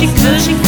cushy, cushy,